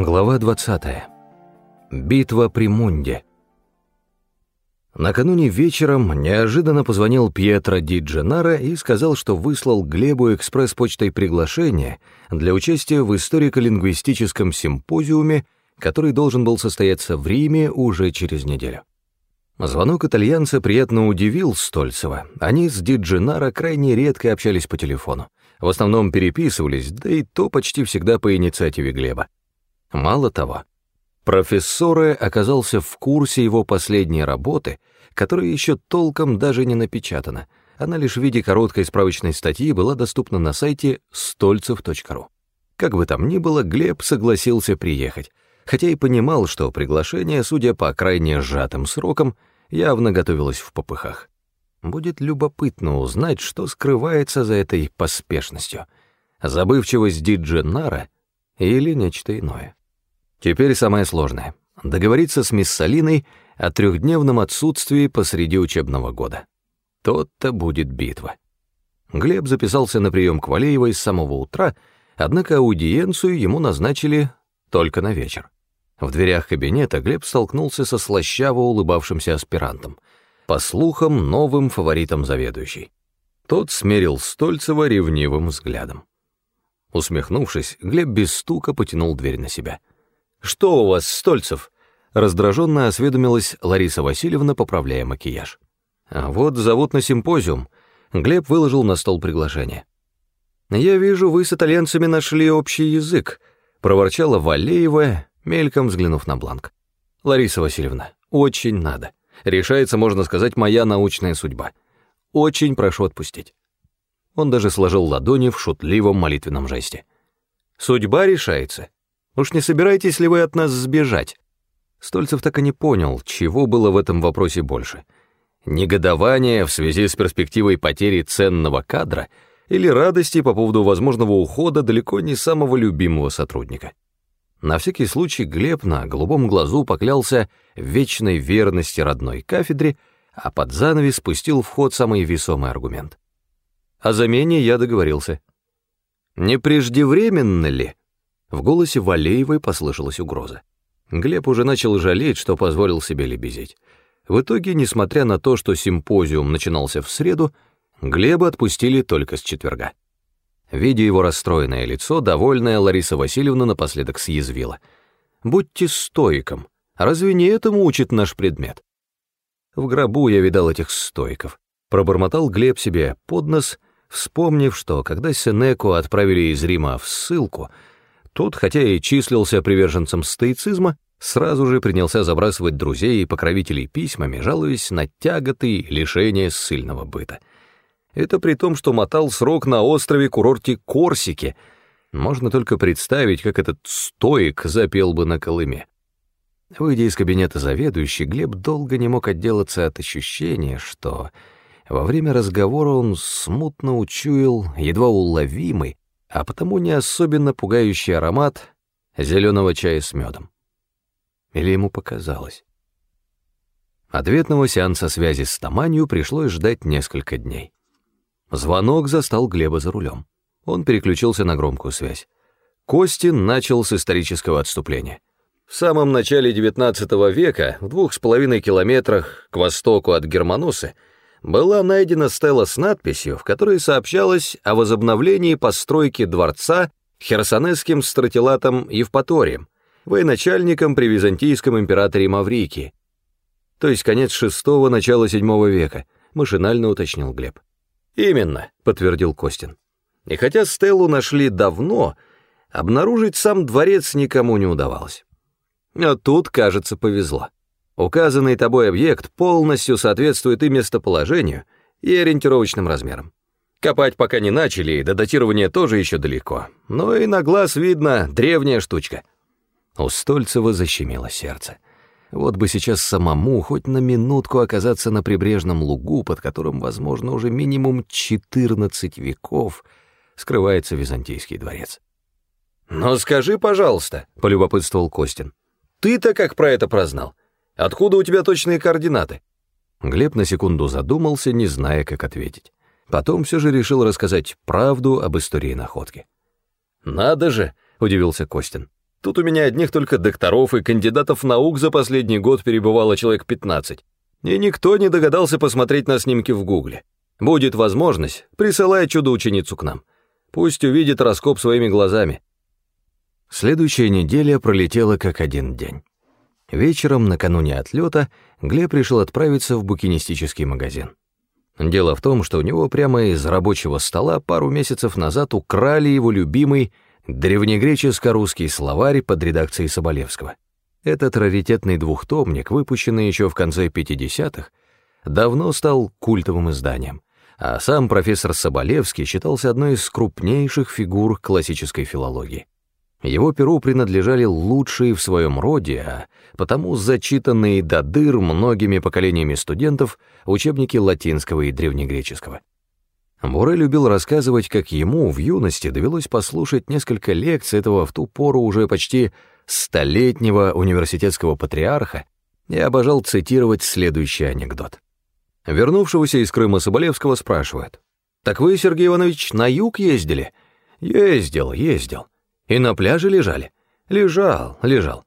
Глава 20. Битва при Мунде. Накануне вечером неожиданно позвонил Пьетро Ди Дженаро и сказал, что выслал Глебу экспресс-почтой приглашение для участия в историко-лингвистическом симпозиуме, который должен был состояться в Риме уже через неделю. Звонок итальянца приятно удивил Стольцева. Они с Ди Дженаро крайне редко общались по телефону. В основном переписывались, да и то почти всегда по инициативе Глеба. Мало того, профессор оказался в курсе его последней работы, которая еще толком даже не напечатана. Она лишь в виде короткой справочной статьи была доступна на сайте стольцев.ру. Как бы там ни было, Глеб согласился приехать, хотя и понимал, что приглашение, судя по крайне сжатым срокам, явно готовилось в попыхах. Будет любопытно узнать, что скрывается за этой поспешностью. Забывчивость Диджи Нара или нечто иное. Теперь самое сложное — договориться с мисс Салиной о трехдневном отсутствии посреди учебного года. Тот-то будет битва. Глеб записался на прием к Валеевой с самого утра, однако аудиенцию ему назначили только на вечер. В дверях кабинета Глеб столкнулся со слащаво улыбавшимся аспирантом, по слухам, новым фаворитом заведующей. Тот смерил Стольцева ревнивым взглядом. Усмехнувшись, Глеб без стука потянул дверь на себя — «Что у вас, Стольцев?» — раздраженно осведомилась Лариса Васильевна, поправляя макияж. «А вот зовут на симпозиум». Глеб выложил на стол приглашение. «Я вижу, вы с итальянцами нашли общий язык», — проворчала Валеева, мельком взглянув на бланк. «Лариса Васильевна, очень надо. Решается, можно сказать, моя научная судьба. Очень прошу отпустить». Он даже сложил ладони в шутливом молитвенном жесте. «Судьба решается. Уж не собираетесь ли вы от нас сбежать?» Стольцев так и не понял, чего было в этом вопросе больше. Негодование в связи с перспективой потери ценного кадра или радости по поводу возможного ухода далеко не самого любимого сотрудника. На всякий случай Глеб на голубом глазу поклялся вечной верности родной кафедре, а под занавес спустил в ход самый весомый аргумент. О замене я договорился. Не преждевременно ли в голосе Валеевой послышалась угроза. Глеб уже начал жалеть, что позволил себе лебезить. В итоге, несмотря на то, что симпозиум начинался в среду, Глеба отпустили только с четверга. Видя его расстроенное лицо, довольная Лариса Васильевна напоследок съязвила. «Будьте стоиком. Разве не этому учит наш предмет?» В гробу я видал этих стоиков. Пробормотал Глеб себе под нос, вспомнив, что когда Сенеку отправили из Рима в ссылку — тот, хотя и числился приверженцем стоицизма, сразу же принялся забрасывать друзей и покровителей письмами, жалуясь на тяготы и лишения ссыльного быта. Это при том, что мотал срок на острове-курорте Корсики. Можно только представить, как этот стоик запел бы на Колыме. Выйдя из кабинета заведующий, Глеб долго не мог отделаться от ощущения, что во время разговора он смутно учуял едва уловимый, а потому не особенно пугающий аромат зеленого чая с медом. Или ему показалось? Ответного сеанса связи с Таманью пришлось ждать несколько дней. Звонок застал Глеба за рулем. Он переключился на громкую связь. Костин начал с исторического отступления. В самом начале XIX века, в двух с половиной километрах к востоку от Германусы, была найдена стела с надписью, в которой сообщалось о возобновлении постройки дворца херсонесским стратилатом Евпаторием, военачальником при византийском императоре Маврикии. То есть конец шестого, начало седьмого века, машинально уточнил Глеб. «Именно», — подтвердил Костин. И хотя стелу нашли давно, обнаружить сам дворец никому не удавалось. А тут, кажется, повезло. Указанный тобой объект полностью соответствует и местоположению, и ориентировочным размерам. Копать пока не начали, и до датирования тоже еще далеко, но и на глаз видно древняя штучка. У Стольцева защемило сердце. Вот бы сейчас самому хоть на минутку оказаться на прибрежном лугу, под которым, возможно, уже минимум 14 веков скрывается Византийский дворец. «Но скажи, пожалуйста», — полюбопытствовал Костин, — «ты-то как про это прознал? Откуда у тебя точные координаты?» Глеб на секунду задумался, не зная, как ответить. Потом все же решил рассказать правду об истории находки. «Надо же!» — удивился Костин. Тут у меня одних только докторов и кандидатов наук за последний год перебывало человек 15. И никто не догадался посмотреть на снимки в гугле. Будет возможность, присылай чудо-ученицу к нам. Пусть увидит раскоп своими глазами. Следующая неделя пролетела как один день. Вечером, накануне отлета, Глеб решил отправиться в букинистический магазин. Дело в том, что у него прямо из рабочего стола пару месяцев назад украли его любимый древнегреческо-русский словарь под редакцией Соболевского. Этот раритетный двухтомник, выпущенный еще в конце 50-х, давно стал культовым изданием, а сам профессор Соболевский считался одной из крупнейших фигур классической филологии. Его перу принадлежали лучшие в своем роде, а потому зачитанные до дыр многими поколениями студентов учебники латинского и древнегреческого. Буре любил рассказывать, как ему в юности довелось послушать несколько лекций этого в ту пору уже почти столетнего университетского патриарха и обожал цитировать следующий анекдот. Вернувшегося из Крыма Соболевского спрашивают, «Так вы, Сергей Иванович, на юг ездили?» «Ездил, ездил». И на пляже лежали? Лежал, лежал.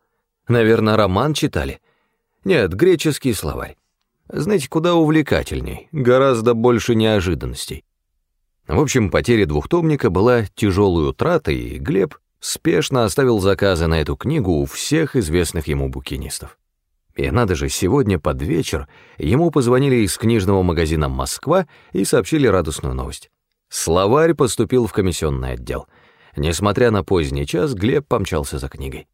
Наверное, роман читали? Нет, греческий словарь. Знаете, куда увлекательней, гораздо больше неожиданностей. В общем, потеря двухтомника была тяжелой утратой, и Глеб спешно оставил заказы на эту книгу у всех известных ему букинистов. И надо же, сегодня под вечер ему позвонили из книжного магазина «Москва» и сообщили радостную новость. Словарь поступил в комиссионный отдел — Несмотря на поздний час, Глеб помчался за книгой.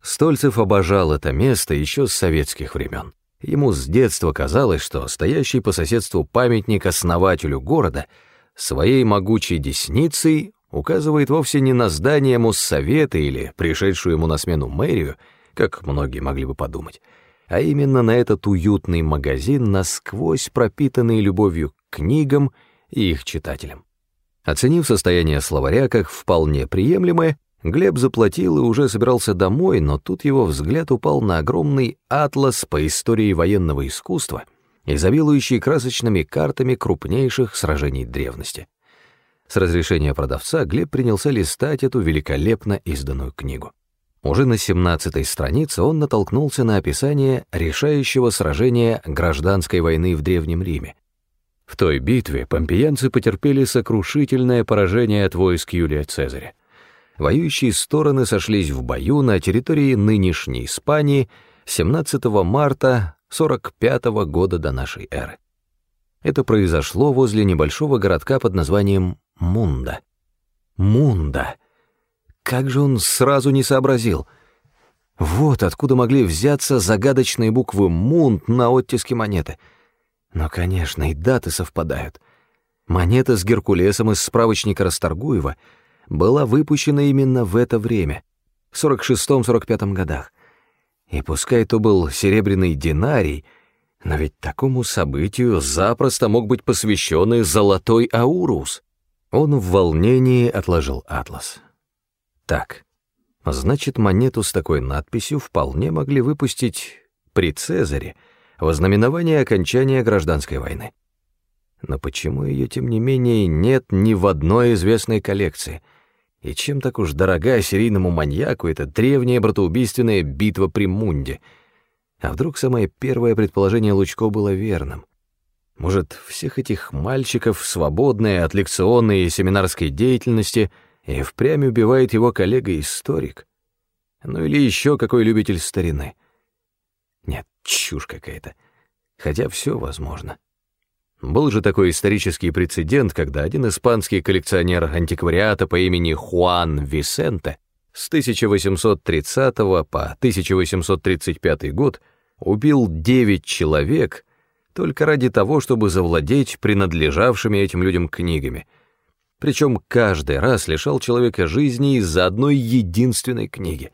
Стольцев обожал это место еще с советских времен. Ему с детства казалось, что стоящий по соседству памятник основателю города своей могучей десницей указывает вовсе не на здание Моссовета или пришедшую ему на смену мэрию, как многие могли бы подумать, а именно на этот уютный магазин, насквозь пропитанный любовью к книгам и их читателям. Оценив состояние словаря как вполне приемлемое, Глеб заплатил и уже собирался домой, но тут его взгляд упал на огромный атлас по истории военного искусства, изобилующий красочными картами крупнейших сражений древности. С разрешения продавца Глеб принялся листать эту великолепно изданную книгу. Уже на 17-й странице он натолкнулся на описание решающего сражения гражданской войны в Древнем Риме, в той битве помпеянцы потерпели сокрушительное поражение от войск Юлия Цезаря. Воюющие стороны сошлись в бою на территории нынешней Испании 17 марта 45 года до нашей эры. Это произошло возле небольшого городка под названием Мунда. Мунда! Как же он сразу не сообразил? Вот откуда могли взяться загадочные буквы «Мунд» на оттиске монеты — но, конечно, и даты совпадают. Монета с Геркулесом из справочника Расторгуева была выпущена именно в это время, в 46-45 годах. И пускай то был серебряный динарий, но ведь такому событию запросто мог быть посвященный золотой аурус. Он в волнении отложил атлас. Так, значит, монету с такой надписью вполне могли выпустить при Цезаре — во знаменование окончания гражданской войны. Но почему ее, тем не менее, нет ни в одной известной коллекции? И чем так уж дорога серийному маньяку эта древняя братоубийственная битва при Мунде? А вдруг самое первое предположение Лучко было верным? Может, всех этих мальчиков, свободные от лекционной и семинарской деятельности, и впрямь убивает его коллега-историк? Ну или еще какой любитель старины — нет, чушь какая-то. Хотя все возможно. Был же такой исторический прецедент, когда один испанский коллекционер антиквариата по имени Хуан Висенте с 1830 по 1835 год убил 9 человек только ради того, чтобы завладеть принадлежавшими этим людям книгами. Причем каждый раз лишал человека жизни из-за одной единственной книги.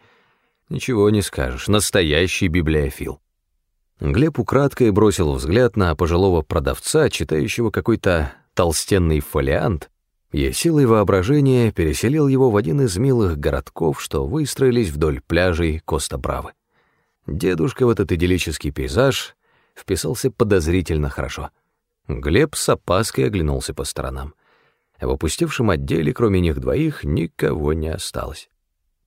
Ничего не скажешь, настоящий библиофил. Глеб украдкой бросил взгляд на пожилого продавца, читающего какой-то толстенный фолиант, и силой воображения переселил его в один из милых городков, что выстроились вдоль пляжей Коста-Бравы. Дедушка в этот идиллический пейзаж вписался подозрительно хорошо. Глеб с опаской оглянулся по сторонам. В опустевшем отделе, кроме них двоих, никого не осталось.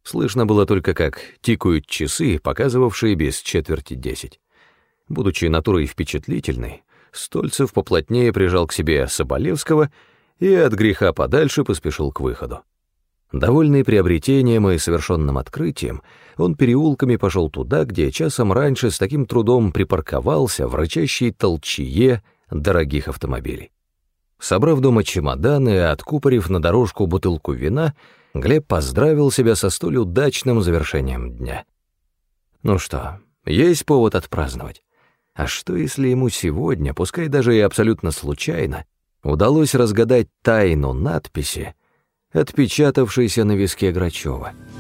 Слышно было только, как тикают часы, показывавшие без четверти десять. Будучи натурой впечатлительной, Стольцев поплотнее прижал к себе Соболевского и от греха подальше поспешил к выходу. Довольный приобретением и совершенным открытием, он переулками пошел туда, где часом раньше с таким трудом припарковался в рычащей толчье дорогих автомобилей. Собрав дома чемоданы и откупорив на дорожку бутылку вина, Глеб поздравил себя со столь удачным завершением дня. Ну что, есть повод отпраздновать. А что, если ему сегодня, пускай даже и абсолютно случайно, удалось разгадать тайну надписи, отпечатавшейся на виске Грачева —